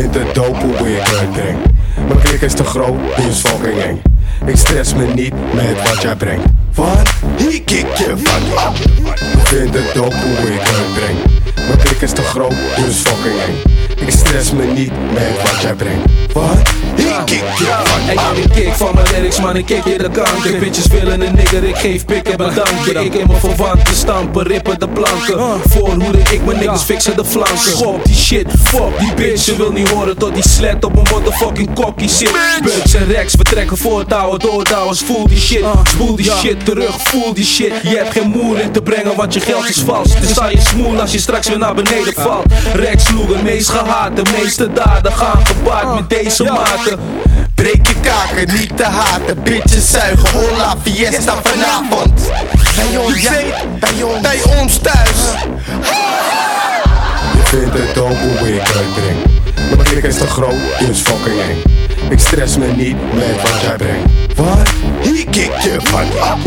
vindt het dope hoe ik het breng. Mijn klik is te groot, dus fucking eng. Ik stress me niet met wat jij brengt. Want hier kik je van Je vindt het dope hoe ik het breng. Mijn klik is te groot, dus fucking eng. Ik stress me niet met wat jij brengt. Want hier kik je Hey, man, ik kick van mijn lyrics, man, ik kick je de kanker. Bitches willen een nigger, ik geef pik en bedanken. Ik in mijn verwanten stampen, rippen de planken. Voorhoede, ik mijn niggas fixen de flanken. Schop die shit, fuck die bitch. Ze wil niet horen tot die slet op mijn motherfucking kokkie zit. Bugs en Rex, we trekken voortouwen, doortouwens. Voel die shit, spoel die shit terug, voel die shit. Je hebt geen moer in te brengen, want je geld is vals. Dus sta je smoel als je straks weer naar beneden valt. Rex sloegen, meest gehaat, de meeste daden gaan gepaard met deze maten. Breek je kaken, niet te haten. Bitches zuigen, hola fiesta vanavond. Bij ons, ja, bij ons, bij ons thuis. Je vindt het dope hoe ik het breng. Mijn klik is te groot, dus fucking eng. Ik stress me niet met wat jij brengt. Wat? Hier kik je van op.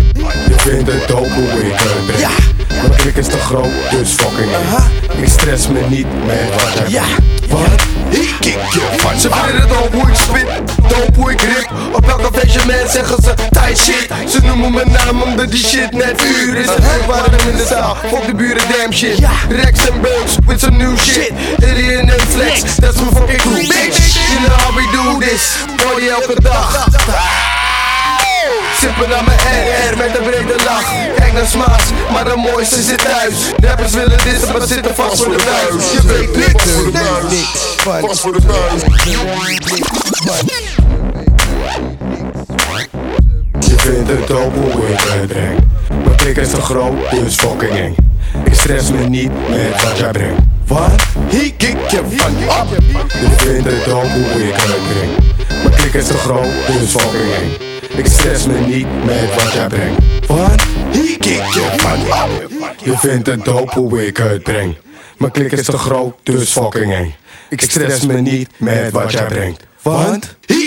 Je vindt het dope hoe ik het breng. Mijn klik is te groot, dus fucking eng. Ik stress me niet met wat jij brengt. Wat? Hier kik je van Ze vinden het dope hoe ik spit, man zeggen ze tight shit. Ze noemen mijn naam omdat die shit net uur is. Het warm in de zaal, fuck de buren damn shit. Rex en Bugs with some new shit. Idiot en flex, that's my fucking crew bitch. You know how we do this, party elke dag. Sippen aan mijn RR met een brede lach. Kijk naar Smaas, maar de mooiste zit thuis. Rappers willen dit, maar zitten vast voor de buis. Je weet niks, vast voor de buis Je vindt het dope hoe ik het breng Mijn klik is te groot, dus fucking eng Ik stress me niet met wat jij brengt Wat? Hier kik je van op Je vindt het dope hoe ik het Mijn is te groot, dus fucking eng ik stress me niet met wat jij brengt. Wat? Hier kik je van op. Je vindt het dope hoe ik het breng. Mijn klik is te groot, dus fucking eng. Ik stress me niet met wat jij brengt. Want hier